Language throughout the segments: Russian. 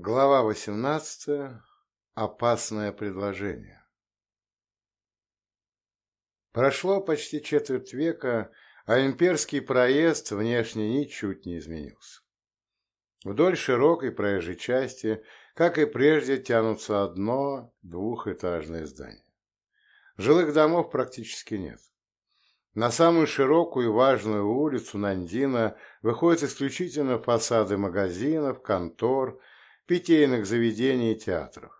Глава 18. Опасное предложение. Прошло почти четверть века, а имперский проезд внешне ничуть не изменился. Вдоль широкой проезжей части, как и прежде, тянутся одно двухэтажное здание. Жилых домов практически нет. На самую широкую и важную улицу Нандина выходят исключительно фасады магазинов, контор, питейных заведений и театров.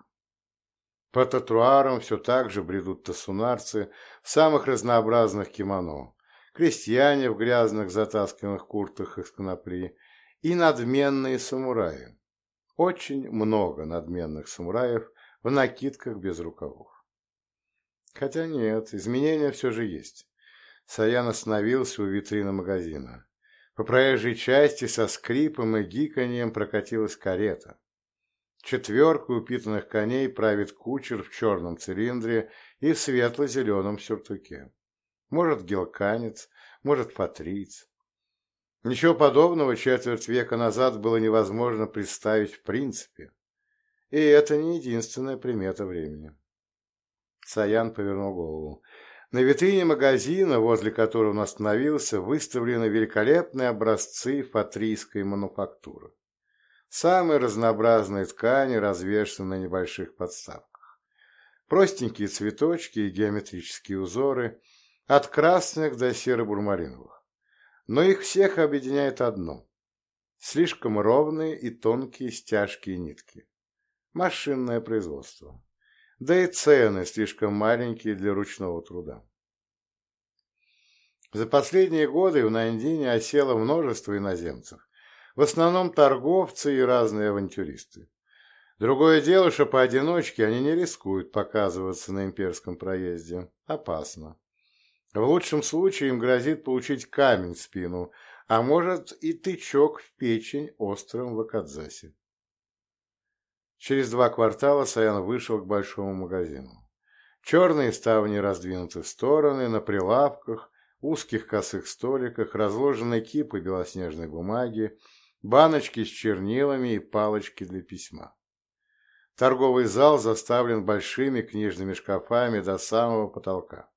По тротуарам все так же бредут тасунарцы в самых разнообразных кимоно, крестьяне в грязных затасканных куртах из конопли и надменные самураи. Очень много надменных самураев в накидках без рукавов. Хотя нет, изменения все же есть. Саян остановился у витрины магазина. По проезжей части со скрипом и гиканьем прокатилась карета. Четверку упитанных коней правит кучер в черном цилиндре и светло-зеленом сюртуке. Может, гелканец, может, патриц. Ничего подобного четверть века назад было невозможно представить в принципе. И это не единственная примета времени. Саян повернул голову. На витрине магазина, возле которого он остановился, выставлены великолепные образцы фатрийской мануфактуры. Самые разнообразные ткани развешаны на небольших подставках. Простенькие цветочки и геометрические узоры от красных до серо-бурмалиновых. Но их всех объединяет одно – слишком ровные и тонкие стяжки и нитки. Машинное производство. Да и цены слишком маленькие для ручного труда. За последние годы в Нандине осело множество иноземцев, в основном торговцы и разные авантюристы. Другое дело, что поодиночке они не рискуют показываться на имперском проезде. Опасно. В лучшем случае им грозит получить камень в спину, а может и тычок в печень острым в Акадзасе. Через два квартала Саян вышел к большому магазину. Черные ставни раздвинуты в стороны, на прилавках, узких косых столиках разложены кипы белоснежной бумаги, баночки с чернилами и палочки для письма. Торговый зал заставлен большими книжными шкафами до самого потолка.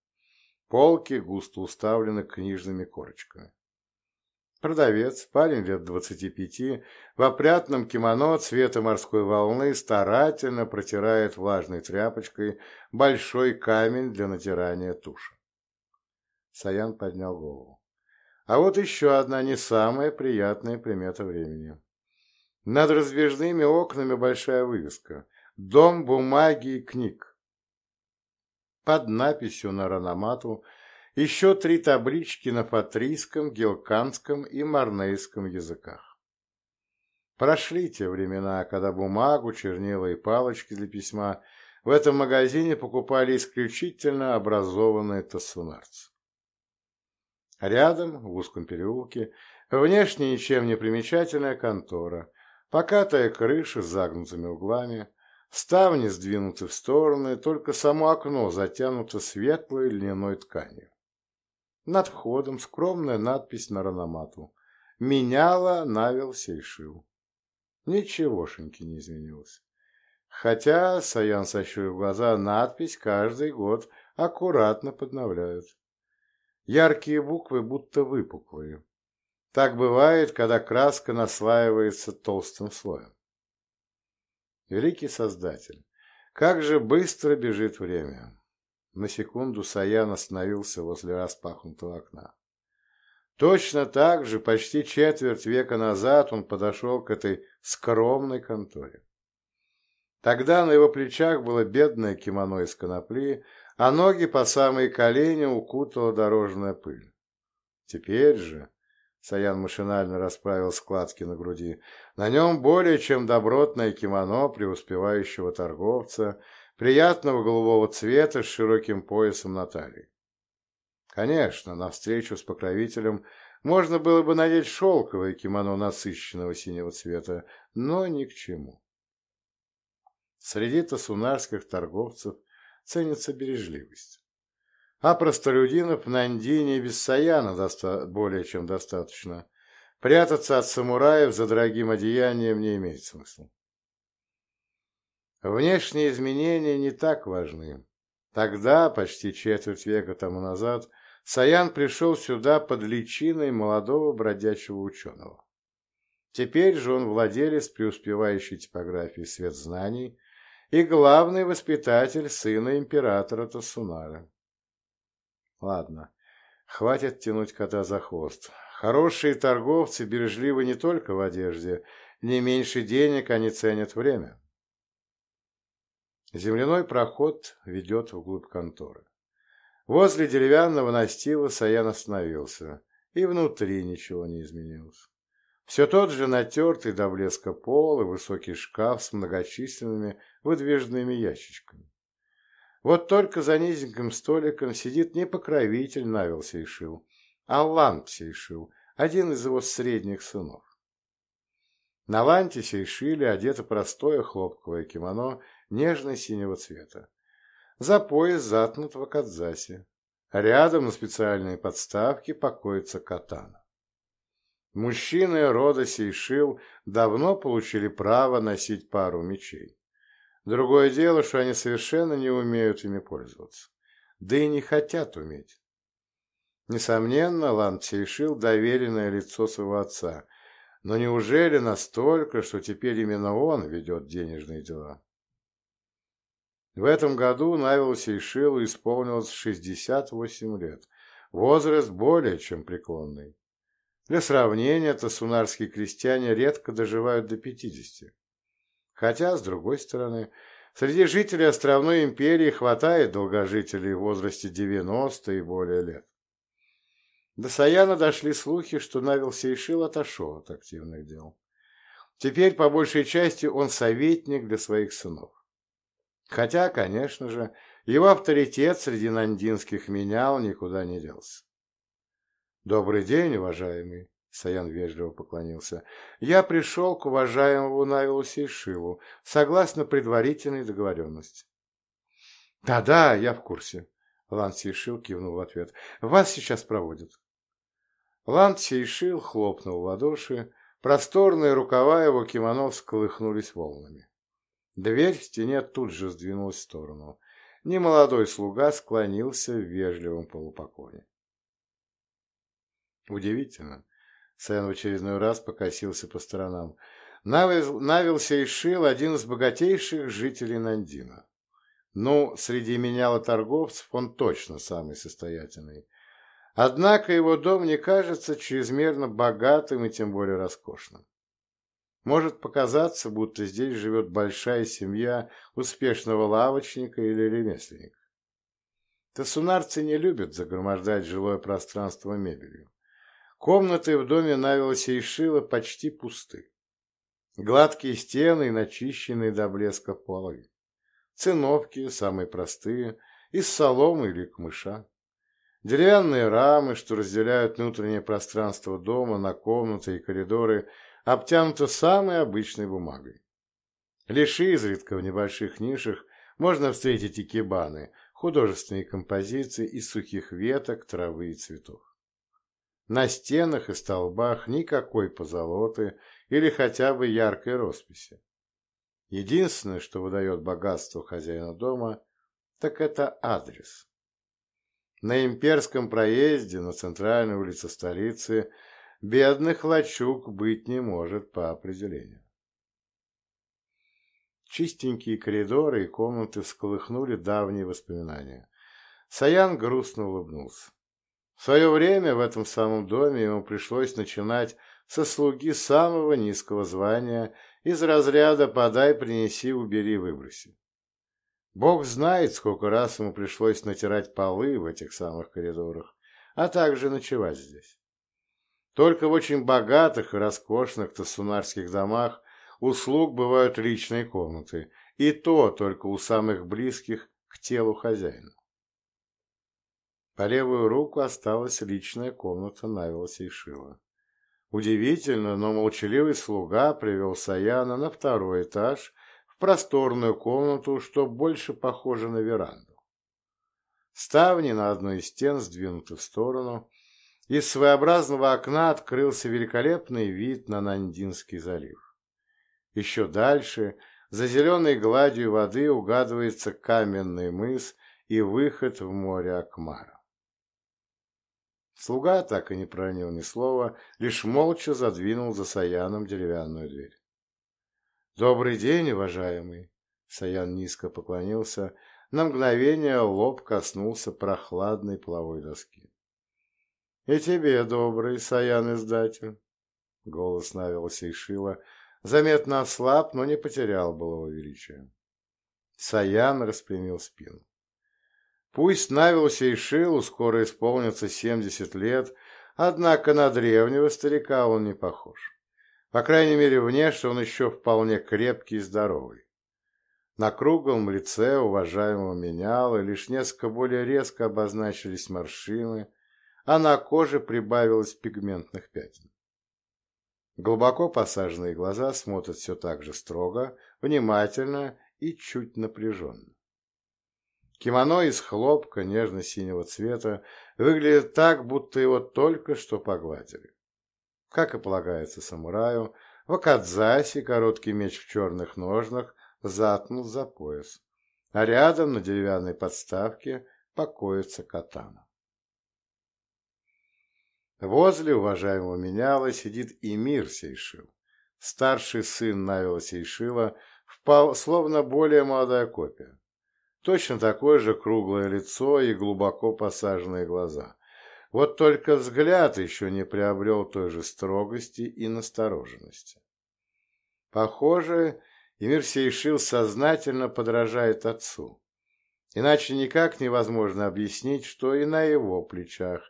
Полки густо уставлены книжными корочками. Продавец, парень лет двадцати пяти, в опрятном кимоно цвета морской волны старательно протирает влажной тряпочкой большой камень для натирания туши. Саян поднял голову. А вот еще одна не самая приятная примета времени. Над раздвижными окнами большая вывеска «Дом бумаги и книг». Под написью на рономату еще три таблички на патрийском, гелканском и марнейском языках. Прошли те времена, когда бумагу, чернила и палочки для письма в этом магазине покупали исключительно образованные тассунарцы. Рядом, в узком переулке, внешне ничем не примечательная контора, покатая крыша с загнутыми углами, ставни сдвинуты в стороны, только само окно затянуто светлой льняной тканью. Над входом скромная надпись на рономату «Меняла Навил Сейшил». Ничегошеньки не изменилось. Хотя, Саян сощурив глаза, надпись каждый год аккуратно подновляют. Яркие буквы будто выпуклые. Так бывает, когда краска наслаивается толстым слоем. Великий Создатель, как же быстро бежит время. На секунду Саян остановился возле распахнутого окна. Точно так же почти четверть века назад он подошел к этой скромной конторе. Тогда на его плечах было бедное кимоно из конопли, а ноги по самые колени укутала дорожная пыль. Теперь же, Саян машинально расправил складки на груди, на нем более чем добротное кимоно преуспевающего торговца, приятного голубого цвета с широким поясом на талии. Конечно, на встречу с покровителем можно было бы надеть шелковое кимоно насыщенного синего цвета, но ни к чему. Среди тасунарских торговцев – ценится бережливость. А простолюдинов на Андине без Саяна доста более чем достаточно. Прятаться от самураев за дорогим одеянием не имеет смысла. Внешние изменения не так важны. Тогда, почти четверть века тому назад, Саян пришел сюда под личиной молодого бродячего ученого. Теперь же он владелец преуспевающей типографии «Свет знаний» и главный воспитатель сына императора Тасунара. Ладно, хватит тянуть кота за хвост. Хорошие торговцы бережливы не только в одежде, не меньше денег они ценят время. Земляной проход ведет вглубь конторы. Возле деревянного настила Саян остановился, и внутри ничего не изменилось. Все тот же натертый до блеска пол и высокий шкаф с многочисленными выдвижными ящичками. Вот только за низеньким столиком сидит не покровитель Навил Сейшил, а Ланд Сейшил, один из его средних сынов. На Ланте Сейшиле одето простое хлопковое кимоно нежно-синего цвета. За пояс затнут в акадзасе. Рядом на специальной подставке покоится катана. Мужчины рода Сейшил давно получили право носить пару мечей. Другое дело, что они совершенно не умеют ими пользоваться. Да и не хотят уметь. Несомненно, Ланд Сейшил – доверенное лицо своего отца. Но неужели настолько, что теперь именно он ведет денежные дела? В этом году Навилу Сейшилу исполнилось 68 лет. Возраст более чем преклонный. Для сравнения, тасунарские крестьяне редко доживают до 50. Хотя, с другой стороны, среди жителей островной империи хватает долгожителей в возрасте 90 и более лет. До Саяна дошли слухи, что Навил Сейшил отошел от активных дел. Теперь, по большей части, он советник для своих сынов. Хотя, конечно же, его авторитет среди нандинских менял никуда не делся. «Добрый день, уважаемый!» — Саян вежливо поклонился. «Я пришел к уважаемому Навилу Сейшилу, согласно предварительной договоренности». «Да-да, я в курсе», — Ланд Сейшил кивнул в ответ. «Вас сейчас проводят». Ланд Сейшил хлопнул в ладоши, просторные рукава его кимоно всколыхнулись волнами. Дверь в стене тут же сдвинулась в сторону. Немолодой слуга склонился в вежливом полупоклоне. Удивительно. Сэн в очередной раз покосился по сторонам. Навился и шил один из богатейших жителей Нандина. Ну, среди меняла торговцев он точно самый состоятельный. Однако его дом не кажется чрезмерно богатым и тем более роскошным. Может показаться, будто здесь живет большая семья успешного лавочника или ремесленника. Тасунарцы не любят загромождать жилое пространство мебелью. Комнаты в доме Навилоса и Шила почти пусты. Гладкие стены и начищенные до блеска полы. Циновки, самые простые, из соломы или камыша. Деревянные рамы, что разделяют внутреннее пространство дома на комнаты и коридоры, обтянута самой обычной бумагой. Лишь изредка в небольших нишах можно встретить икебаны, художественные композиции из сухих веток, травы и цветов. На стенах и столбах никакой позолоты или хотя бы яркой росписи. Единственное, что выдает богатство хозяина дома, так это адрес. На имперском проезде на центральной улице столицы Бедных лачуг быть не может по определению. Чистенькие коридоры и комнаты всколыхнули давние воспоминания. Саян грустно улыбнулся. В свое время в этом самом доме ему пришлось начинать со слуги самого низкого звания из разряда «подай, принеси, убери, выброси». Бог знает, сколько раз ему пришлось натирать полы в этих самых коридорах, а также ночевать здесь. Только в очень богатых и роскошных тасунарских домах услуг бывают личные комнаты, и то только у самых близких к телу хозяина. По левую руку осталась личная комната Навила Сейшила. Удивительно, но молчаливый слуга привел Саяна на второй этаж в просторную комнату, что больше похоже на веранду. Ставни на одной из стен сдвинуты в сторону, из своеобразного окна открылся великолепный вид на Нандинский залив. Еще дальше, за зеленой гладью воды угадывается каменный мыс и выход в море Акмара. Слуга так и не проронил ни слова, лишь молча задвинул за Саяном деревянную дверь. «Добрый день, уважаемый!» Саян низко поклонился, на мгновение лоб коснулся прохладной половой доски. «И тебе, добрый Саян-издатель!» Голос Навила Сейшила заметно ослаб, но не потерял былого величия. Саян распрямил спину. Пусть Навилу Сейшилу скоро исполнится семьдесят лет, однако на древнего старика он не похож. По крайней мере, внешне он еще вполне крепкий и здоровый. На круглом лице уважаемого меняла лишь несколько более резко обозначились морщины, а на коже прибавилось пигментных пятен. Глубоко посаженные глаза смотрят все так же строго, внимательно и чуть напряженно. Кимоно из хлопка нежно-синего цвета выглядит так, будто его только что погладили. Как и полагается самураю, в Акадзасе короткий меч в черных ножнах затнул за пояс, а рядом на деревянной подставке покоится катана. Возле уважаемого меняла сидит Эмир Сейшил, старший сын Навила Сейшила, впал, словно более молодая копия. Точно такое же круглое лицо и глубоко посаженные глаза. Вот только взгляд еще не приобрел той же строгости и настороженности. Похоже, Эмир Сейшил сознательно подражает отцу. Иначе никак невозможно объяснить, что и на его плечах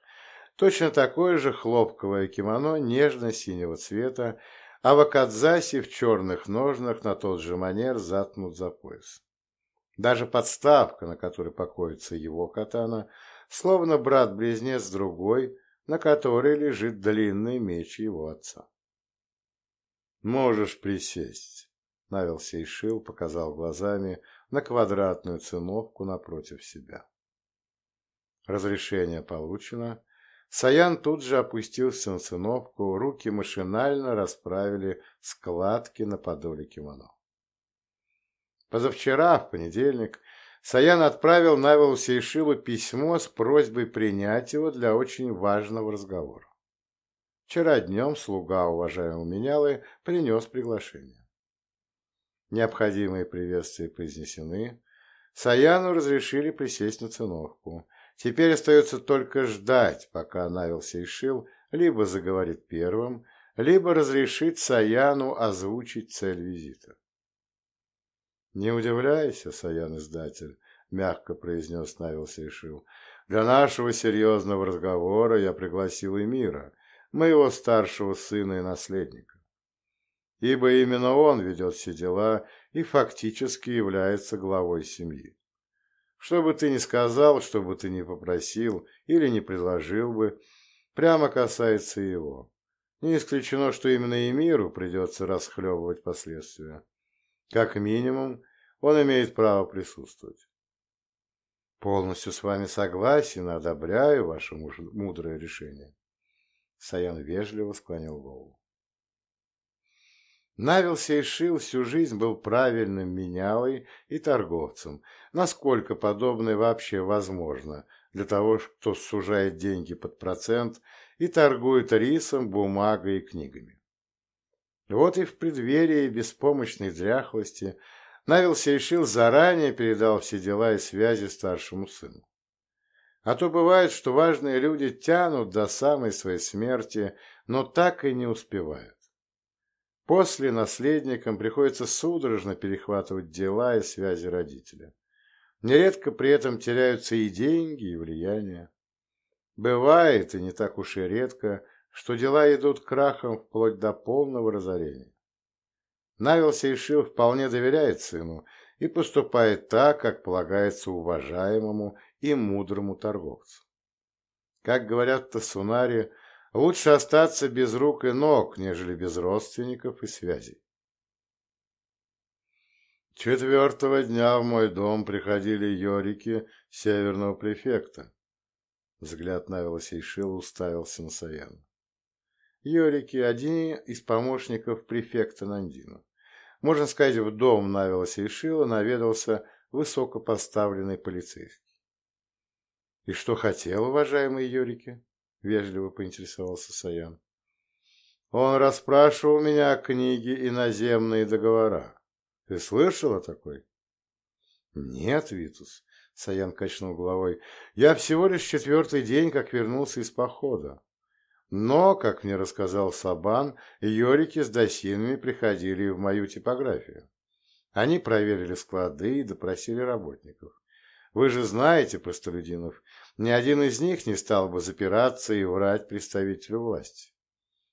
точно такое же хлопковое кимоно нежно-синего цвета, а в Акадзасе в черных ножнах на тот же манер заткнут за пояс. Даже подставка, на которой покоится его катана, словно брат-близнец другой, на которой лежит длинный меч его отца. «Можешь присесть», — Навел Сейшил показал глазами на квадратную циновку напротив себя. Разрешение получено. Саян тут же опустился на циновку, руки машинально расправили складки на подоле кимоно. Позавчера, в понедельник, Саян отправил Навилу Сейшилу письмо с просьбой принять его для очень важного разговора. Вчера днем слуга уважаемого менялы принес приглашение. Необходимые приветствия произнесены. Саяну разрешили присесть на циновку. Теперь остается только ждать, пока Навил Сейшил либо заговорит первым, либо разрешит Саяну озвучить цель визита. «Не удивляйся, Саян-издатель», — мягко произнес Навил Сейшил. «Для нашего серьезного разговора я пригласил Эмира, моего старшего сына и наследника. Ибо именно он ведет все дела и фактически является главой семьи. Что бы ты ни сказал, что бы ты ни попросил или не предложил бы, прямо касается его. Не исключено, что именно Эмиру придется расхлебывать последствия. Как минимум, он имеет право присутствовать. Полностью с вами согласен и одобряю ваше мудрое решение. Саян вежливо склонил голову. Навил Сейшил всю жизнь был правильным менялой и торговцем, насколько подобное вообще возможно для того, кто сужает деньги под процент и торгует рисом, бумагой и книгами. Вот и в преддверии беспомощной дряхлости Навил Сейшил заранее передал все дела и связи старшему сыну. А то бывает, что важные люди тянут до самой своей смерти, но так и не успевают. После наследникам приходится судорожно перехватывать дела и связи родителя. Нередко при этом теряются и деньги, и влияние. Бывает, и не так уж и редко, что дела идут крахом вплоть до полного разорения. Навил Сейшил вполне доверяет сыну и поступает так, как полагается уважаемому и мудрому торговцу. Как говорят Тасунари, лучше остаться без рук и ног, нежели без родственников и связей. Четвертого дня в мой дом приходили йорики северного префекта. Взгляд Навила Сейшила уставился на Саяна. Йорики – один из помощников префекта Нандина. можно сказать, в дом Навилоса и Шила наведался высокопоставленный полицейский. — И что хотел, уважаемый Юрики? — вежливо поинтересовался Саян. — Он расспрашивал меня о книге «Иноземные договора». Ты слышал о такой? — Нет, Витус, — Саян качнул головой, — я всего лишь четвертый день, как вернулся из похода. Но, как мне рассказал Сабан, Йорики с досинами приходили в мою типографию. Они проверили склады и допросили работников. Вы же знаете, простолюдинов, ни один из них не стал бы запираться и врать представителю власти.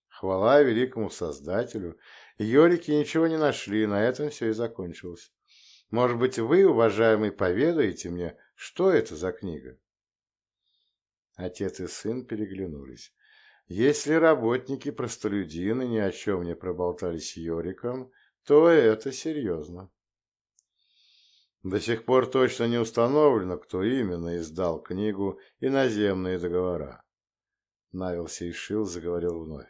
Хвала великому Создателю, Йорики ничего не нашли, на этом все и закончилось. Может быть, вы, уважаемый, поведаете мне, что это за книга? Отец и сын переглянулись. Если работники-простолюдины ни о чем не проболтались Йориком, то это серьезно. До сих пор точно не установлено, кто именно издал книгу «Иноземные договора». Навил Сейшил заговорил вновь.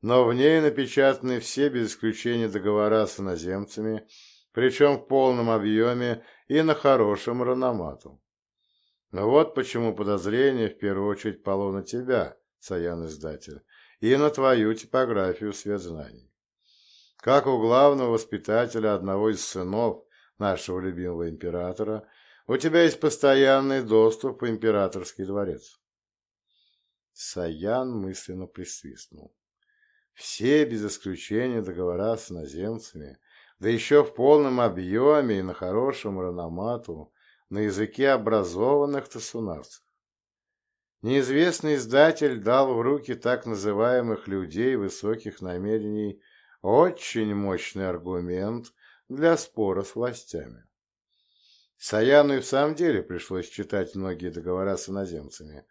Но в ней напечатаны все без исключения договора с иноземцами, причем в полном объеме и на хорошем рономату. Вот почему подозрение в первую очередь пало на тебя, Саян-издатель, и на твою типографию свет знаний. Как у главного воспитателя одного из сынов нашего любимого императора, у тебя есть постоянный доступ в императорский дворец. Саян мысленно присвистнул. Все, без исключения, договора с иноземцами, да еще в полном объеме и на хорошем рономату, на языке образованных тасунарцев. Неизвестный издатель дал в руки так называемых людей высоких намерений очень мощный аргумент для спора с властями. Саяну и в самом деле пришлось читать многие договора с иноземцами.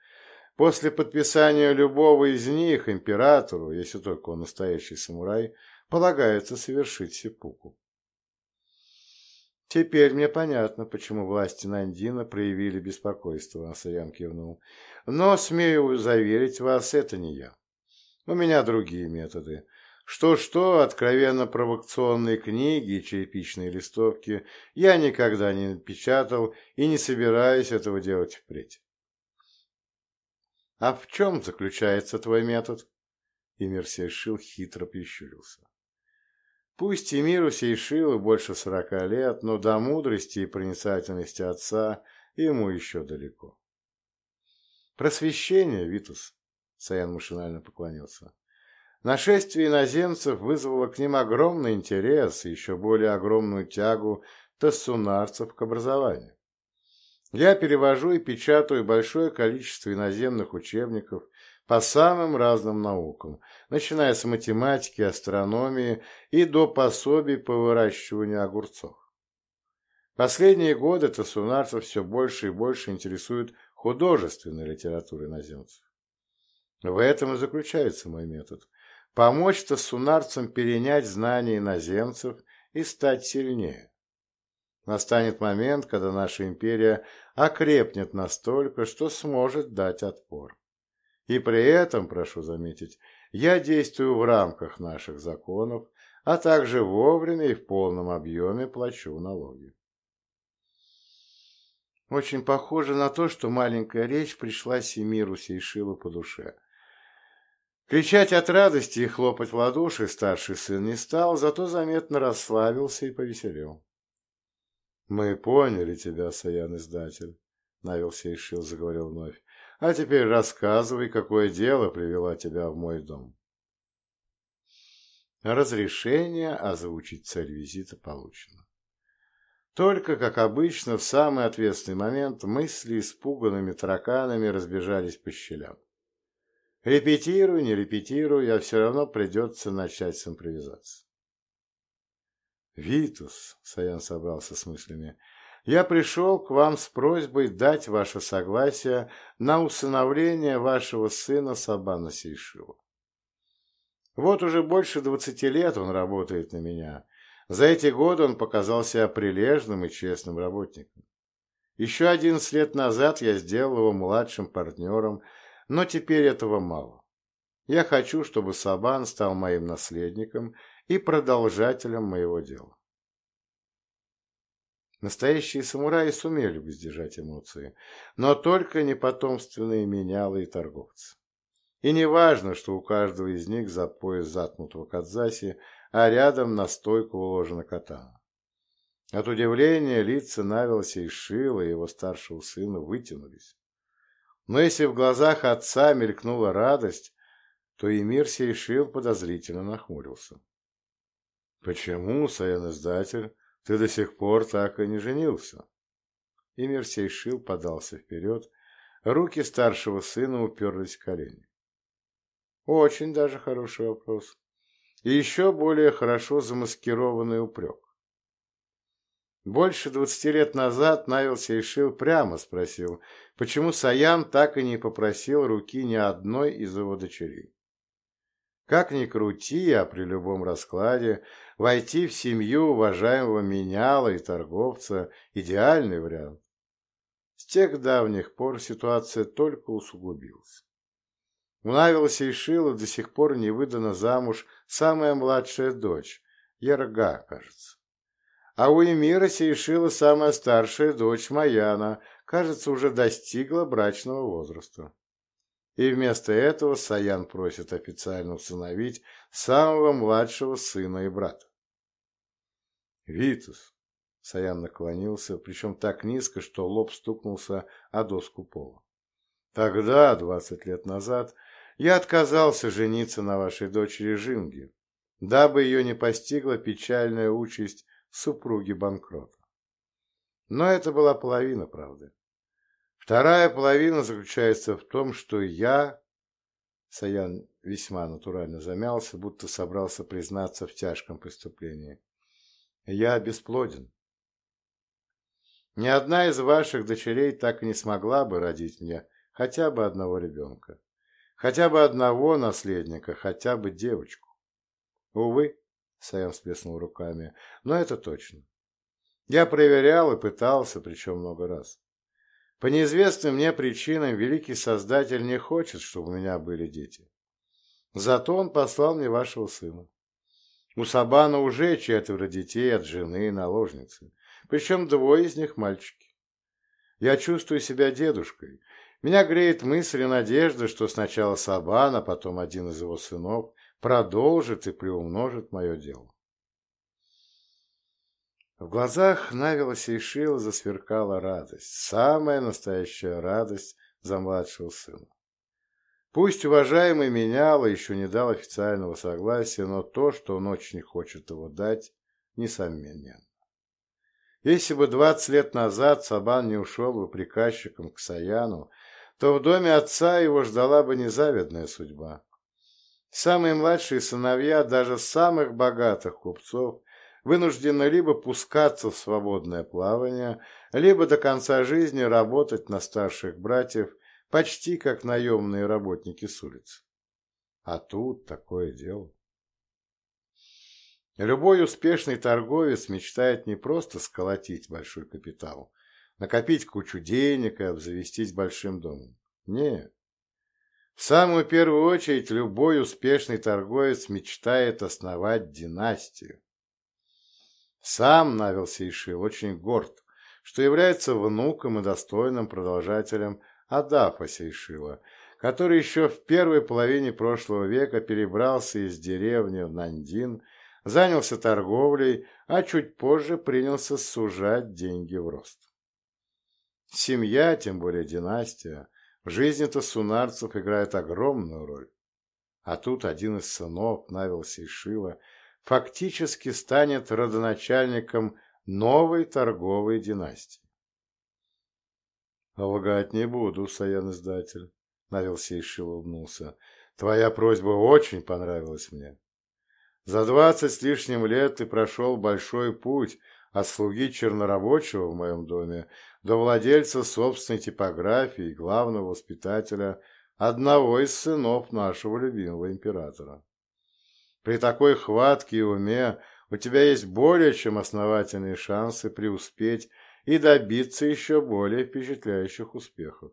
После подписания любого из них императору, если только он настоящий самурай, полагается совершить сепуку. «Теперь мне понятно, почему власти Нандина проявили беспокойство», — Саян кивнул. «Но, смею заверить вас, это не я. У меня другие методы. Что-что, откровенно провокационные книги и черепичные листовки я никогда не напечатал и не собираюсь этого делать впредь. «А в чем заключается твой метод?» Эмир Сейшил хитро прищурился. Пусть Эмиру Сейшилу больше сорока лет, но до мудрости и проницательности отца ему еще далеко. «Просвещение, Витус», — Саян машинально поклонился. Нашествие иноземцев вызвало к ним огромный интерес и еще более огромную тягу тассунарцев к образованию. Я перевожу и печатаю большое количество иноземных учебников по самым разным наукам, начиная с математики, астрономии и до пособий по выращиванию огурцов. Последние годы тассунарцев все больше и больше интересует художественная литература иноземцев. В этом и заключается мой метод помочь тассунарцам перенять знания иноземцев и стать сильнее. Настанет момент, когда наша империя окрепнет настолько, что сможет дать отпор. И при этом, прошу заметить, я действую в рамках наших законов, а также вовремя и в полном объеме плачу налоги. Очень похоже на то, что маленькая речь пришла Семиру Сейшилу по душе. Кричать от радости и хлопать в ладоши старший сын не стал, зато заметно расслабился и повеселел. — Мы поняли тебя, Саян-издатель, — Навил Сейшил заговорил вновь. — А теперь рассказывай, какое дело привело тебя в мой дом. Разрешение озвучить цель визита получено. Только, как обычно, в самый ответственный момент мысли испуганными тараканами разбежались по щелям. Репетирую, не репетирую, а все равно придется начать с импровизации. «Витус», — Саян собрался с мыслями, — «я пришел к вам с просьбой дать ваше согласие на усыновление вашего сына Сабана Сейшила. Вот уже больше двадцати лет он работает на меня. За эти годы он показал себя прилежным и честным работником. Еще одиннадцать лет назад я сделал его младшим партнером — но теперь этого мало. Я хочу, чтобы Сабан стал моим наследником и продолжателем моего дела. Настоящие самураи сумели бы сдержать эмоции, но только не потомственные менялы и торговцы. И не важно, что у каждого из них за пояс заткнутого кадзаси, а рядом на стойку уложена катана. От удивления лица Навилса и Шила, его старшего сына, вытянулись. Но если в глазах отца мелькнула радость, то и мир Сейшил подозрительно нахмурился. «Почему, Саян-издатель, ты до сих пор так и не женился?» И мир Сейшил подался вперед, руки старшего сына уперлись в колени. Очень даже хороший вопрос. И еще более хорошо замаскированный упрек. Больше двадцати лет назад Навил Сейшил прямо спросил, почему Саян так и не попросил руки ни одной из его дочерей. Как ни крути, а при любом раскладе войти в семью уважаемого меняла и торговца – идеальный вариант. С тех давних пор ситуация только усугубилась. У Навила Сейшила до сих пор не выдана замуж самая младшая дочь, Ярга, кажется. А у Эмира Сейшила самая старшая дочь Маяна, кажется, уже достигла брачного возраста. И вместо этого Саян просит официально усыновить самого младшего сына и брата. «Витус!» — Саян наклонился, причем так низко, что лоб стукнулся о доску пола. «Тогда, двадцать лет назад, я отказался жениться на вашей дочери Жинге, дабы ее не постигла печальная участь супруги банкрота. Но это была половина правды. Вторая половина заключается в том, что я... Саян весьма натурально замялся, будто собрался признаться в тяжком преступлении. Я бесплоден. Ни одна из ваших дочерей так и не смогла бы родить мне хотя бы одного ребенка. Хотя бы одного наследника, хотя бы девочку. Увы, Саян всплеснул руками, но это точно. Я проверял и пытался, причем много раз. По неизвестным мне причинам великий Создатель не хочет, чтобы у меня были дети. Зато он послал мне вашего сына. У Сабана уже четверо детей от жены и наложницы, причем двое из них мальчики. Я чувствую себя дедушкой, меня греет мысль и надежда, что сначала Сабан, а потом один из его сынов продолжит и приумножит мое дело. В глазах Навила Сейшила засверкала радость, самая настоящая радость за младшего сына. Пусть уважаемый меняла еще не дал официального согласия, но то, что он очень хочет его дать, несомненно. Если бы двадцать лет назад Сабан не ушел бы приказчиком к Саяну, то в доме отца его ждала бы незавидная судьба. Самые младшие сыновья даже самых богатых купцов вынуждены либо пускаться в свободное плавание, либо до конца жизни работать на старших братьев почти как наемные работники с улицы. А тут такое дело. Любой успешный торговец мечтает не просто сколотить большой капитал, накопить кучу денег и обзавестись большим домом. Нет. В самую первую очередь любой успешный торговец мечтает основать династию. Сам Навил Сейшил очень горд, что является внуком и достойным продолжателем Адафа Сейшила, который еще в первой половине прошлого века перебрался из деревни в Нандин, занялся торговлей, а чуть позже принялся сужать деньги в рост. Семья, тем более династия, в жизни-то сунарцев играет огромную роль. А тут один из сынов, Навил Сейшила, фактически станет родоначальником новой торговой династии. «Лгать не буду, Саян-издатель», — Навил Сейшил улыбнулся. «Твоя просьба очень понравилась мне. За двадцать с лишним лет ты прошел большой путь от слуги чернорабочего в моем доме до владельца собственной типографии и главного воспитателя одного из сынов нашего любимого императора. При такой хватке и уме у тебя есть более чем основательные шансы преуспеть и добиться еще более впечатляющих успехов.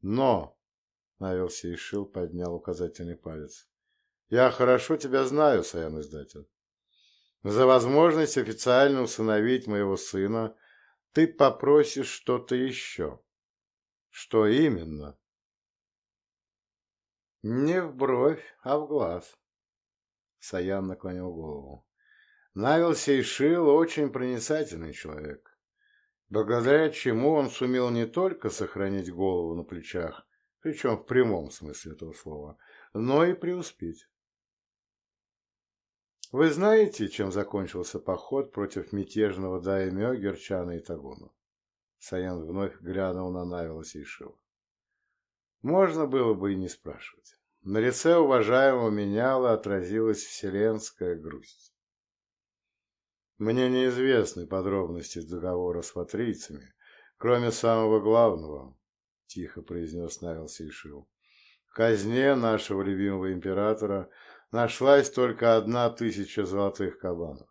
Но, — Навел Сейшил поднял указательный палец, — я хорошо тебя знаю, Саян-издатель. За возможность официально усыновить моего сына ты попросишь что-то еще. Что именно? Не в бровь, а в глаз. Саян наклонил голову. Навил Сейшил очень проницательный человек, благодаря чему он сумел не только сохранить голову на плечах, причем в прямом смысле этого слова, но и преуспеть. Вы знаете, чем закончился поход против мятежного даймё Герчана и Тагуна? Саян вновь глянул на Навила Сейшила. Можно было бы и не спрашивать. На лице уважаемого меняла отразилась вселенская грусть. Мне неизвестны подробности договора с ватрийцами, кроме самого главного, — тихо произнес Навил Сейшил. Казне нашего любимого императора — нашлась только одна тысяча золотых кабанов.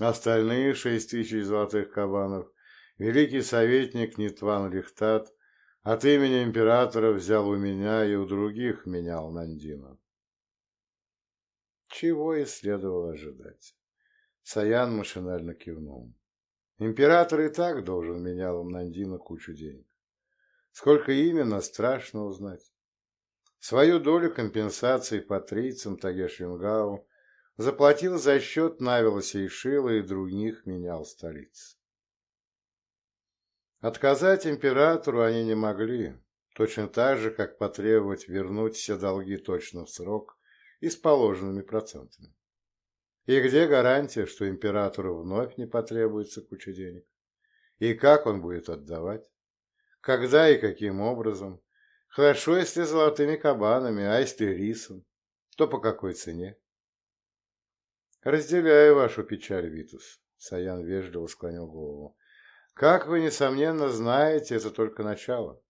Остальные шесть тысяч золотых кабанов великий советник Нитван Лихтат от имени императора взял у меня и у других менял Нандина. Чего и следовало ожидать. Саян машинально кивнул. Император и так должен менялам Нандина кучу денег. Сколько именно, страшно узнать. Свою долю компенсации патрийцам Тагеш Юнгау заплатил за счет Навила Сейшила и других менял столиц. Отказать императору они не могли, точно так же, как потребовать вернуть все долги точно в срок и с положенными процентами. И где гарантия, что императору вновь не потребуется куча денег? И как он будет отдавать? Когда и каким образом? Хорошо, если золотыми кабанами, а если рисом, то по какой цене? Разделяю вашу печаль, Витус. Саян вежливо склонил голову. Как вы, несомненно, знаете, это только начало.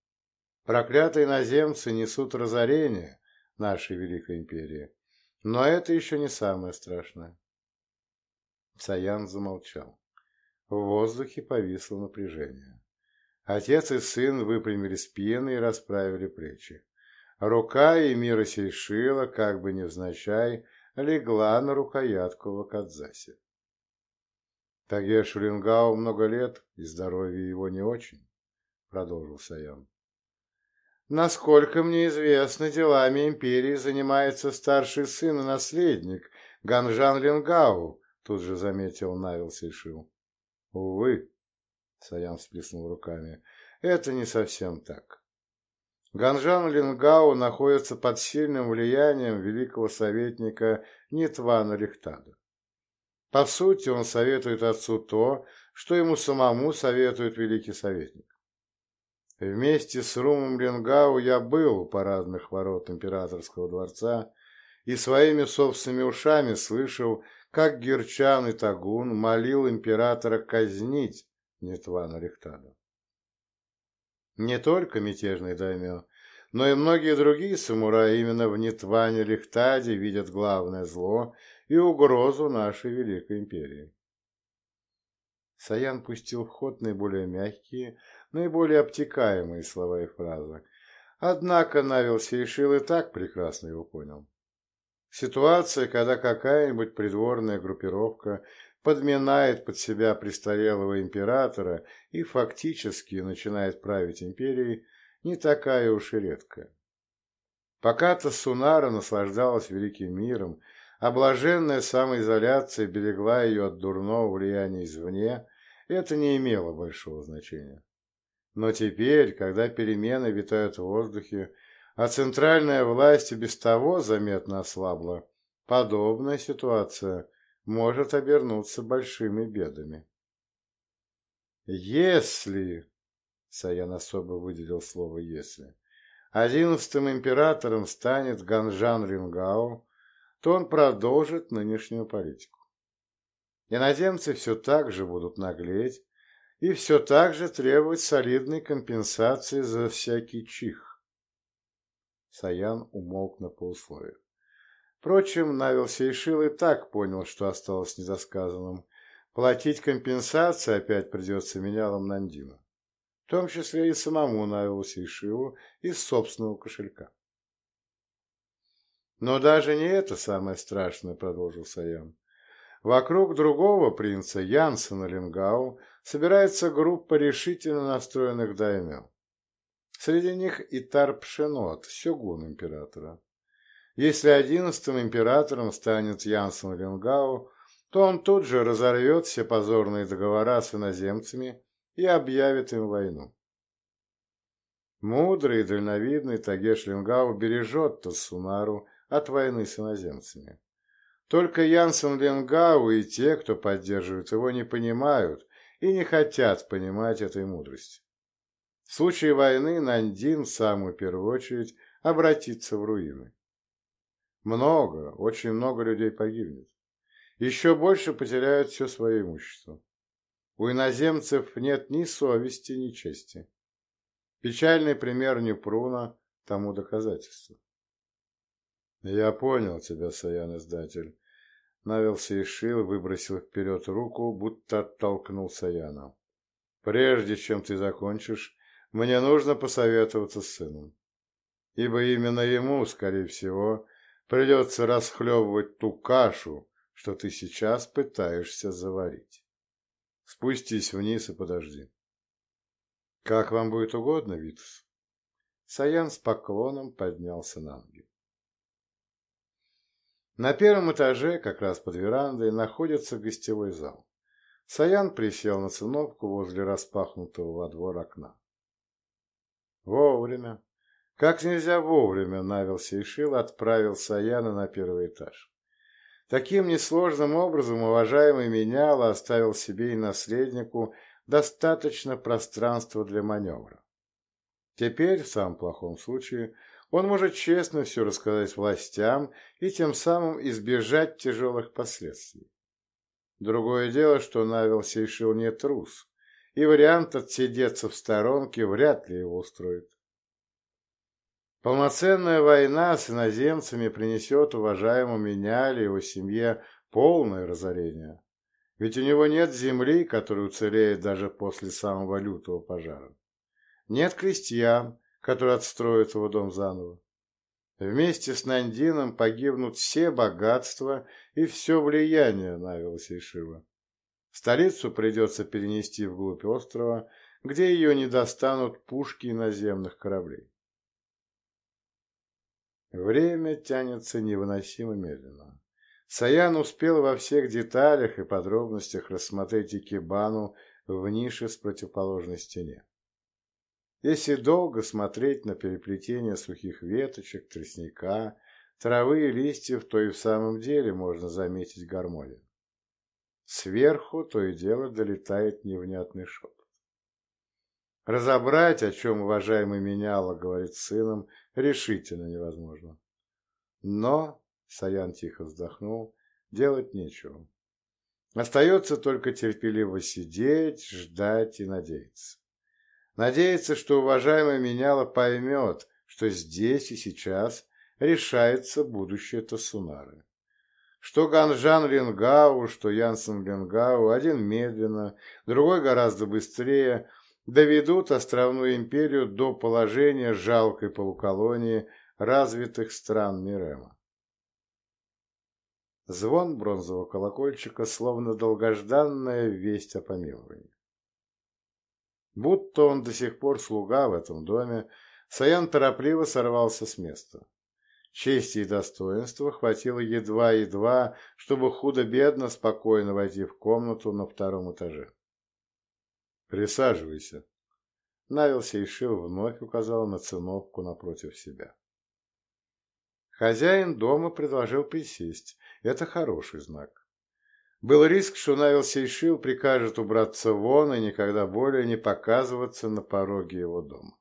Проклятые наземцы несут разорение нашей Великой Империи. Но это еще не самое страшное. Саян замолчал. В воздухе повисло напряжение. Отец и сын выпрямили спины и расправили плечи. Рука Эмира Сейшила, как бы невзначай, легла на рукоятку Вакадзаси. Тагеш Рингау много лет, и здоровье его не очень, — продолжил Саян. Насколько мне известно, делами империи занимается старший сын и наследник Ганжан Лингау, тут же заметил Навил Сейшил. Увы, Саян всплеснул руками. Это не совсем так. Ганжан Лингау находится под сильным влиянием великого советника Нитвана Лихтада. По сути, он советует отцу то, что ему самому советует великий советник. Вместе с Румом Лингау я был у парадных ворот императорского дворца и своими собственными ушами слышал, как Герчан и Тагун молил императора казнить Нитвана Рихтада. Не только мятежный даймё, но и многие другие самураи именно в Нитване Рихтаде видят главное зло и угрозу нашей Великой Империи. Саян пустил в ход наиболее мягкие, наиболее обтекаемые слова и фразы. Однако Навил Сейшил и так прекрасно его понял. Ситуация, когда какая-нибудь придворная группировка подминает под себя престарелого императора и фактически начинает править империей, не такая уж и редкая. Пока-то Сунара наслаждалась великим миром, а блаженная самоизоляция берегла ее от дурного влияния извне, это не имело большого значения. Но теперь, когда перемены витают в воздухе, а центральная власть и без того заметно ослабла, подобная ситуация может обернуться большими бедами. Если, Саян особо выделил слово «если», одиннадцатым императором станет Ганжан Рингао, то он продолжит нынешнюю политику. Иноземцы все так же будут наглеть и все так же требовать солидной компенсации за всякий чих. Саян умолк на полусловие. Впрочем, Навил Сейшил и так понял, что осталось недосказанным. Платить компенсации опять придется менялам Нандина, в том числе и самому Навилу Сейшилу из собственного кошелька. Но даже не это самое страшное, продолжил Саян. вокруг другого принца Янсена Лингау собирается группа решительно настроенных даймё. Среди них и Тарпшенот, сёгун императора. Если одиннадцатым императором станет Янсен Лингау, то он тут же разорвет все позорные договора с иноземцами и объявит им войну. Мудрый и дальновидный Тагеш Лингау бережет Тассунару от войны с иноземцами. Только Янсен Ленгау и те, кто поддерживает его, не понимают и не хотят понимать этой мудрости. В случае войны Нандин в самую первую очередь обратится в руины. Много, очень много людей погибнет. Еще больше потеряют все свое имущество. У иноземцев нет ни совести, ни чести. Печальный пример Непруна тому доказательство. «Я понял тебя, Саян-издатель», — навелся и шил, выбросил вперед руку, будто оттолкнул Саяна. «Прежде чем ты закончишь, мне нужно посоветоваться с сыном, ибо именно ему, скорее всего, придется расхлебывать ту кашу, что ты сейчас пытаешься заварить. Спустись вниз и подожди». «Как вам будет угодно, Витус?» Саян с поклоном поднялся на ноги. На первом этаже, как раз под верандой, находится гостевой зал. Саян присел на циновку возле распахнутого во двор окна. Вовремя. Как нельзя вовремя Навил Сейшил отправил Саяна на первый этаж. Таким несложным образом уважаемый меняла оставил себе и наследнику достаточно пространства для маневра. Теперь, в самом плохом случае, он может честно все рассказать властям и тем самым избежать тяжелых последствий. Другое дело, что Навил Сейшил не трус, и вариант отсидеться в сторонке вряд ли его устроит. Полноценная война с иноземцами принесет уважаемому Меняле и его семье полное разорение, ведь у него нет земли, которая уцелеет даже после самого лютого пожара. Нет крестьян, который отстроит его дом заново. Вместе с Нандином погибнут все богатства и все влияние Навила Сейшива. Столицу придется перенести вглубь острова, где ее не достанут пушки наземных кораблей. Время тянется невыносимо медленно. Саян успел во всех деталях и подробностях рассмотреть Икебану в нише с противоположной стене. Если долго смотреть на переплетение сухих веточек, тростника, травы и листьев, то и в самом деле можно заметить гармонию. Сверху то и дело долетает невнятный шепот. Разобрать, о чем уважаемый меняла говорит сыном, решительно невозможно. Но, Саян тихо вздохнул, делать нечего. Остается только терпеливо сидеть, ждать и надеяться. Надеется, что уважаемый меняла поймет, что здесь и сейчас решается будущее Тасунары. Что Ганжан Ленгау, что Янсен Ленгау, один медленно, другой гораздо быстрее, доведут островную империю до положения жалкой полуколонии развитых стран Мирема. Звон бронзового колокольчика, словно долгожданная весть о помиловании. Будто он до сих пор слуга в этом доме, Саян торопливо сорвался с места. Чести и достоинства хватило едва-едва, чтобы худо-бедно спокойно войти в комнату на втором этаже. «Присаживайся», — Навился и Шил вновь указал на циновку напротив себя. Хозяин дома предложил присесть. Это хороший знак. Был риск, что Навил Сейшил прикажет убраться вон и никогда более не показываться на пороге его дома.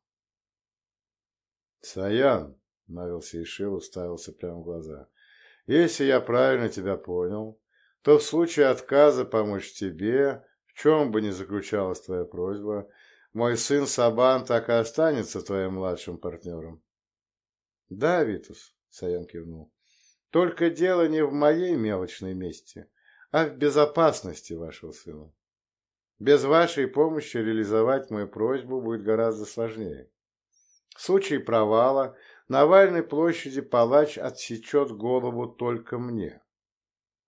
«Саян», — Навил Сейшил уставился прямо в глаза, — «если я правильно тебя понял, то в случае отказа помочь тебе, чем бы ни заключалась твоя просьба, мой сын Сабан так и останется твоим младшим партнером». «Да, Витус», — Саян кивнул, — «только дело не в моей мелочной мести» а в безопасности вашего сына. Без вашей помощи реализовать мою просьбу будет гораздо сложнее. В случае провала на Вальной площади палач отсечет голову только мне.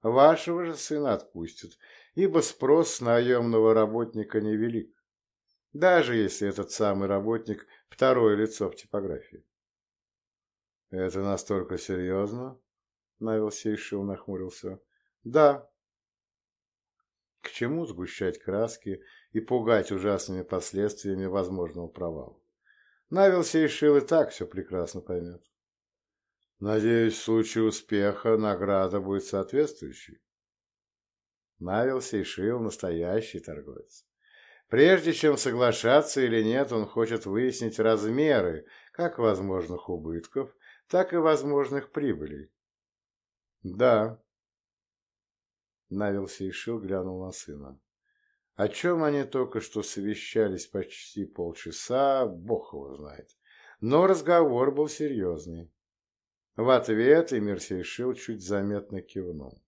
Вашего же сына отпустят, ибо спрос наемного работника невелик, даже если этот самый работник – второе лицо в типографии. «Это настолько серьезно?» – Навил Сейшил нахмурился. «Да». К чему сгущать краски и пугать ужасными последствиями возможного провала? Навил Сейшил и так все прекрасно поймет. Надеюсь, в случае успеха награда будет соответствующей. Навил Сейшил настоящий торговец. Прежде чем соглашаться или нет, он хочет выяснить размеры как возможных убытков, так и возможных прибылей. Да. Навил Сейшил глянул на сына. О чем они только что совещались почти полчаса, бог его знает. Но разговор был серьезный. В ответ Эмир Сейшил чуть заметно кивнул.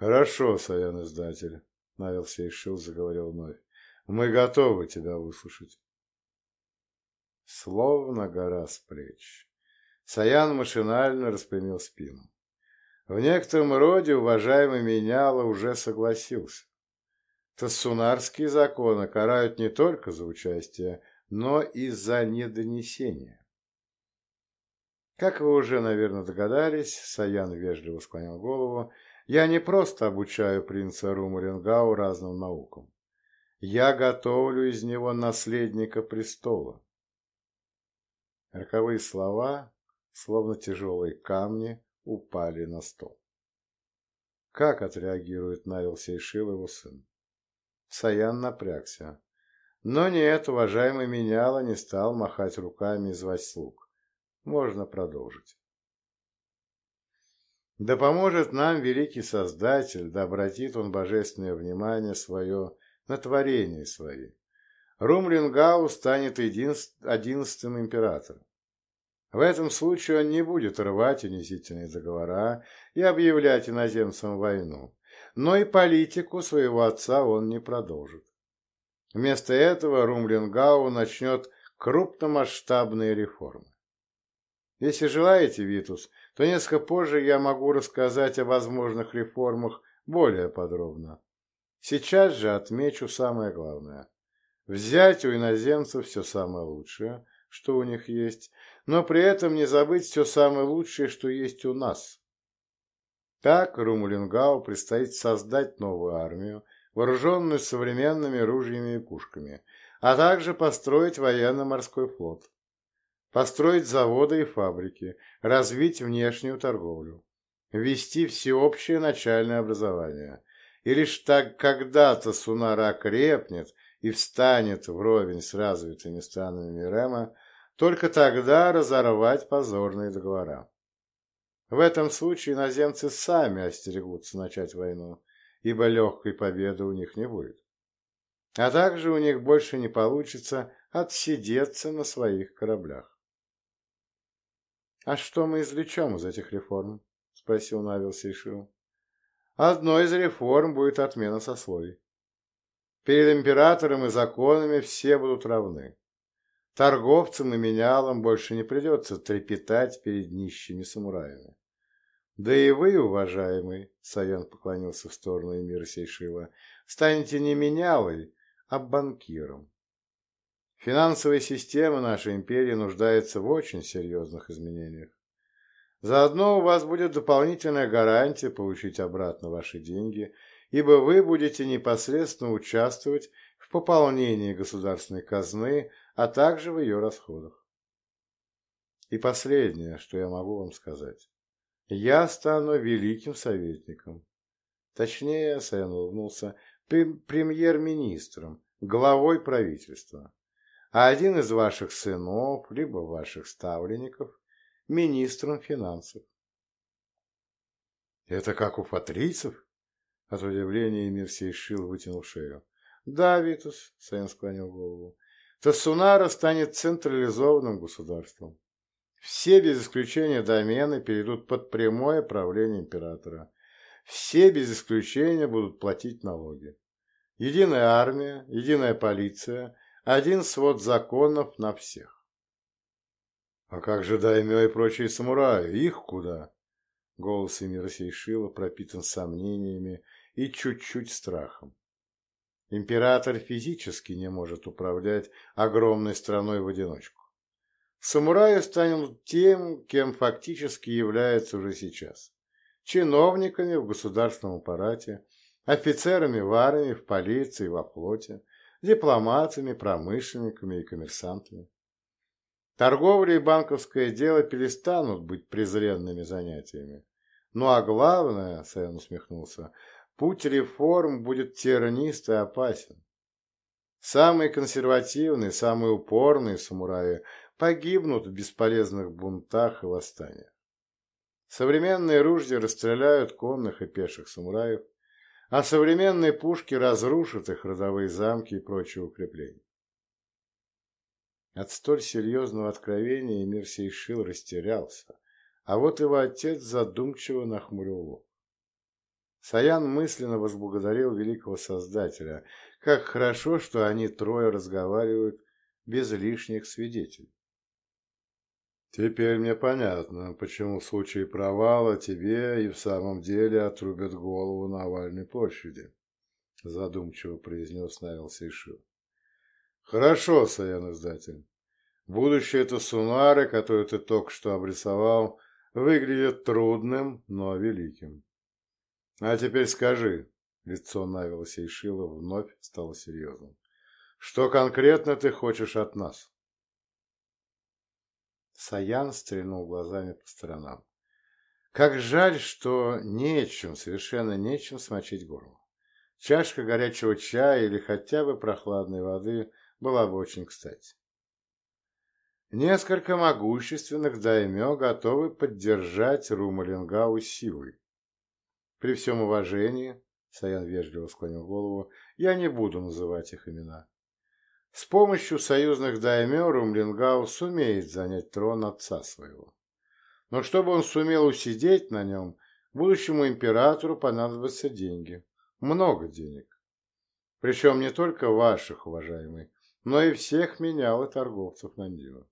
«Хорошо, Саян-издатель», — Навил Сейшил заговорил вновь. «Мы готовы тебя выслушать». Словно гора с плеч. Саян машинально распрямил спину. В некотором роде уважаемый меняла уже согласился. Тассунарские законы карают не только за участие, но и за недонесение. Как вы уже, наверное, догадались, Саян вежливо склонил голову, я не просто обучаю принца Румарингау разным наукам. Я готовлю из него наследника престола. Роковые слова, словно тяжелые камни, упали на стол. Как отреагирует Навил Сейшил его сын? Саян напрягся. Но нет, уважаемый меняла не стал махать руками и звать слуг. Можно продолжить. Да поможет нам великий Создатель, да обратит он божественное внимание свое на творение свои. Румлингау станет одиннадцатым императором. В этом случае он не будет рвать унизительные договора и объявлять иноземцам войну, но и политику своего отца он не продолжит. Вместо этого Румлингау начнет крупномасштабные реформы. Если желаете, Витус, то несколько позже я могу рассказать о возможных реформах более подробно. Сейчас же отмечу самое главное. Взять у иноземцев все самое лучшее, что у них есть, но при этом не забыть все самое лучшее, что есть у нас. Так Румулингау предстоит создать новую армию, вооруженную современными ружьями и пушками, а также построить военно-морской флот построить заводы и фабрики, развить внешнюю торговлю, ввести всеобщее начальное образование. И лишь так когда-то Сунара крепнет и встанет вровень с развитыми странами Мирема, только тогда разорвать позорные договора. В этом случае иноземцы сами остерегутся начать войну, ибо легкой победы у них не будет. А также у них больше не получится отсидеться на своих кораблях. «А что мы извлечем из этих реформ?» – спросил Навил Сейшил. «Одной из реформ будет отмена сословий. Перед императором и законами все будут равны. Торговцам и менялам больше не придется трепетать перед нищими самураями. Да и вы, уважаемый, — Саян поклонился в сторону Эмира Сейшила, — станете не менялой, а банкиром. Финансовая система нашей империи нуждается в очень серьезных изменениях. Заодно у вас будет дополнительная гарантия получить обратно ваши деньги, ибо вы будете непосредственно участвовать в пополнении государственной казны, а также в ее расходах. И последнее, что я могу вам сказать. Я стану великим советником. Точнее, Саян улыбнулся, премьер-министром, главой правительства а один из ваших сынов, либо ваших ставленников, министром финансов. Это как у фатрийцев? От удивления Эмир Сейшил вытянул шею. Да, Витус, Сэн склонил голову. Тассунара станет централизованным государством. Все без исключения домены перейдут под прямое правление императора. Все без исключения будут платить налоги. Единая армия, единая полиция, один свод законов на всех. А как же даймё и прочие самураи? Их куда? Голос Эмира Сейшила пропитан сомнениями и чуть-чуть страхом. Император физически не может управлять огромной страной в одиночку. Самураи станут тем, кем фактически являются уже сейчас. Чиновниками в государственном аппарате, офицерами в армии, в полиции, во флоте, дипломатами, промышленниками и коммерсантами. Торговля и банковское дело перестанут быть презренными занятиями. Ну а главное, Сэм усмехнулся, путь реформ будет тернист и опасен. Самые консервативные, самые упорные самураи погибнут в бесполезных бунтах и восстаниях. Современные ружья расстреляют конных и пеших самураев, а современные пушки разрушат их родовые замки и прочие укрепления. От столь серьезного откровения Эмир Сейшил растерялся, а вот его отец задумчиво нахмурил лоб. Саян мысленно возблагодарил великого Создателя. Как хорошо, что они трое разговаривают без лишних свидетелей. Теперь мне понятно, почему в случае провала тебе и в самом деле отрубят голову на овальной площади, задумчиво произнес Навил Сейшил. Хорошо, Саян-издатель. Будущее это Сунары, которое ты только что обрисовал, выглядит трудным, но великим. А теперь скажи, лицо Навила Сейшила вновь стало серьезным, что конкретно ты хочешь от нас? Саян стрельнул глазами по сторонам. Как жаль, что нечем, совершенно нечем смочить горло. Чашка горячего чая или хотя бы прохладной воды была бы очень кстати. Несколько могущественных даймё готовы поддержать Румалингау силой. При всем уважении, Саян вежливо склонил голову, я не буду называть их имена. С помощью союзных даймё Румлингау сумеет занять трон отца своего. Но чтобы он сумел усидеть на нем, будущему императору понадобятся деньги. Много денег. Причем не только ваших, уважаемый, но и всех менял и торговцев Нандина.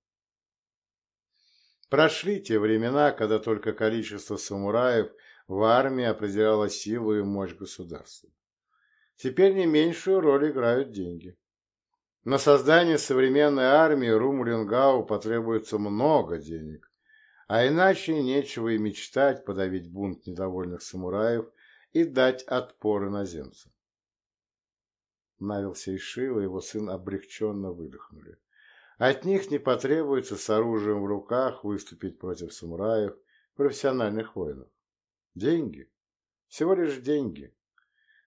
Прошли те времена, когда только количество самураев в армии определяло силу и мощь государства. Теперь не меньшую роль играют деньги. На создание современной армии Румлингау потребуется много денег, а иначе нечего и мечтать подавить бунт недовольных самураев и дать отпор иноземцам. Навил Сейшил и его сын облегченно выдохнули. От них не потребуется с оружием в руках выступить против самураев, профессиональных воинов. Деньги. Всего лишь деньги.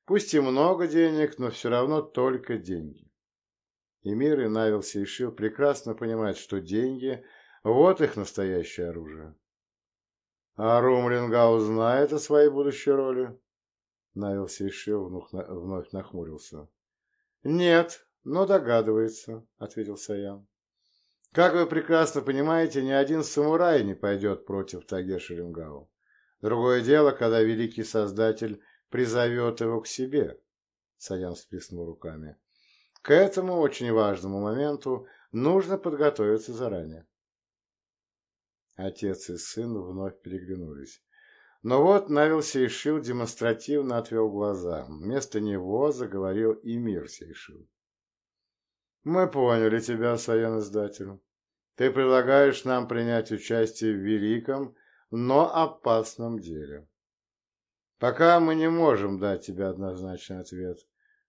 Пусть и много денег, но все равно только деньги. Эмир и Навил Сейшил прекрасно понимают, что деньги – вот их настоящее оружие. А Румлингау знает о своей будущей роли? Навил Сейшил вновь нахмурился. Нет, но догадывается, ответил Саян. Как вы прекрасно понимаете, ни один самурай не пойдет против Тагеши Рингау. Другое дело, когда великий создатель призовет его к себе. Саян всплеснул руками. К этому очень важному моменту нужно подготовиться заранее. Отец и сын вновь переглянулись. Но вот Навил Сейшил демонстративно отвел глаза. Вместо него заговорил и мир Сейшил. «Мы поняли тебя, Саян-издатель. Ты предлагаешь нам принять участие в великом, но опасном деле. Пока мы не можем дать тебе однозначный ответ.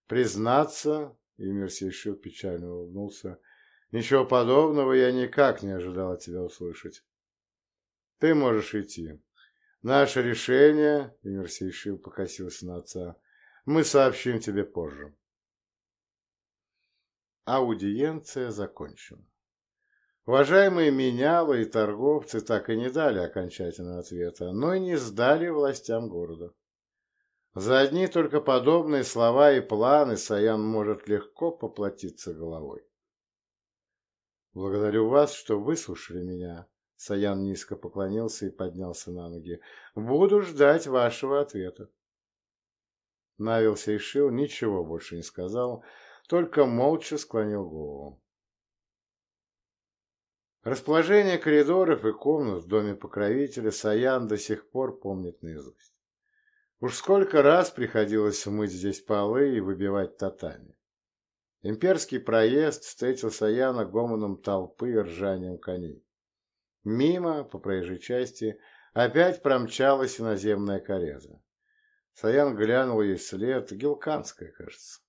Признаться, Эмир Сейшил печально улыбнулся. «Ничего подобного я никак не ожидал от тебя услышать. Ты можешь идти. Наше решение, — Эмир Сейшил покосился на отца, — мы сообщим тебе позже». Аудиенция закончена. Уважаемые менялы и торговцы так и не дали окончательного ответа, но и не сдали властям города. За одни только подобные слова и планы Саян может легко поплатиться головой. «Благодарю вас, что выслушали меня», — Саян низко поклонился и поднялся на ноги. «Буду ждать вашего ответа». Навил Сейшил ничего больше не сказал, только молча склонил голову. Расположение коридоров и комнат в доме покровителя Саян до сих пор помнит наизусть. Уж сколько раз приходилось мыть здесь полы и выбивать татами. Имперский проезд встретил Саяна гомоном толпы и ржанием коней. Мимо, по проезжей части, опять промчалась иноземная карета. Саян глянул ей вслед, гилканская, кажется.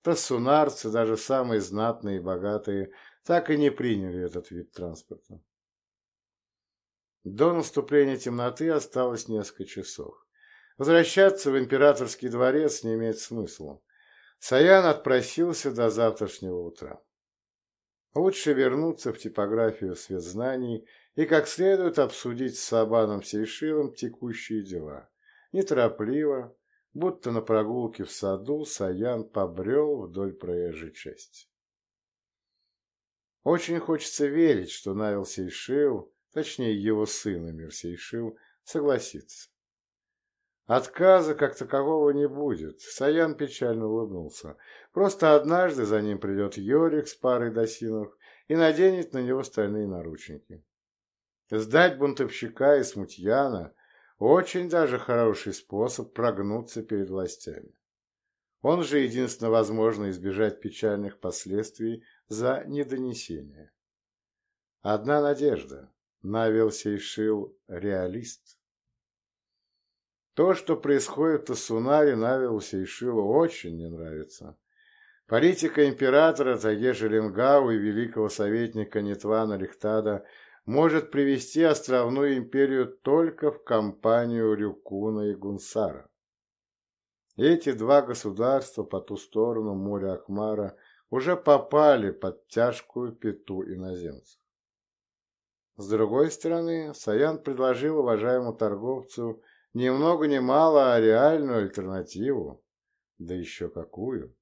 Тассунарцы, даже самые знатные и богатые, так и не приняли этот вид транспорта. До наступления темноты осталось несколько часов. Возвращаться в императорский дворец не имеет смысла. Саян отпросился до завтрашнего утра. Лучше вернуться в типографию связнаний и как следует обсудить с Сабаном Сейшилом текущие дела. Неторопливо, будто на прогулке в саду, Саян побрел вдоль проезжей части. Очень хочется верить, что Навил Сейшил, точнее его сын Эмир Сейшил, согласится. Отказа как такового не будет. Саян печально улыбнулся. Просто однажды за ним придет Йорик с парой досинов и наденет на него стальные наручники. Сдать бунтовщика и смутьяна – очень даже хороший способ прогнуться перед властями. Он же единственно возможно избежать печальных последствий за недонесение. Одна надежда – Навел Сейшил – реалист. То, что происходит в Тасунаре, Навилу Сейшилу очень не нравится. Политика императора Тагежа Ленгау и великого советника Нетвана Лихтада может привести островную империю только в компанию Рюкуна и Гунсара. Эти два государства по ту сторону моря Ахмара уже попали под тяжкую пету иноземцев. С другой стороны, Саян предложил уважаемому торговцу ни много ни мало, а реальную альтернативу, да еще какую.